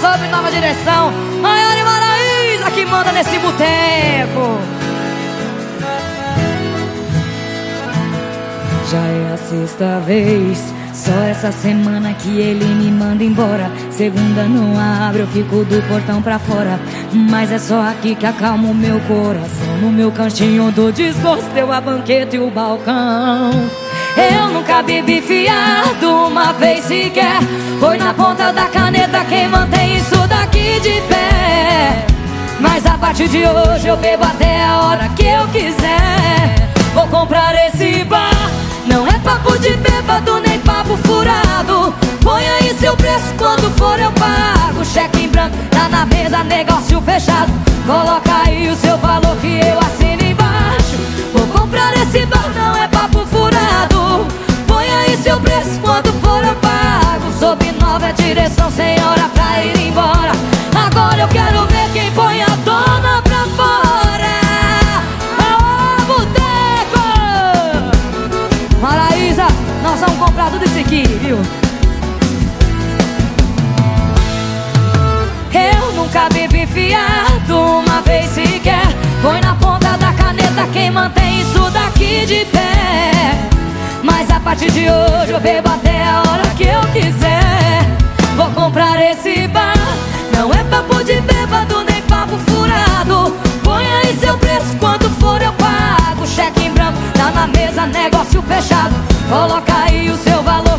sobe nova direção. Maior Maraísa que manda nesse boteco. Já é a sexta vez. Só essa semana que ele me manda embora. Segunda não abre, eu fico do portão pra fora. Mas é só aqui que acalma o meu coração. No meu cantinho do desgosto, eu a banqueta e o balcão. Eu nunca bebi fiado uma vez sequer. Foi na ponta da caneta quem mantém isso daqui de pé. Mas a partir de hoje eu bebo até a hora que eu quiser. Vou comprar esse quando for eu pago. Cheque em branco, tá na mesa, negócio fechado. Coloca aí o seu valor que eu assino embaixo. Vou comprar esse bar, não é papo furado. Põe aí seu preço quando for eu pago. Sob nova direção, sem hora pra ir embora. Agora eu quero ver quem põe a dona pra fora. Aô, boteco! Maraísa, nós vamos comprar tudo isso aqui, viu? Nunca bebi fiado uma vez sequer. Põe na ponta da caneta quem mantém isso daqui de pé. Mas a partir de hoje eu bebo até a hora que eu quiser. Vou comprar esse bar. Não é papo de bêbado nem papo furado. Põe aí seu preço quando for eu pago. Cheque em branco, tá na mesa, negócio fechado. Coloca aí o seu valor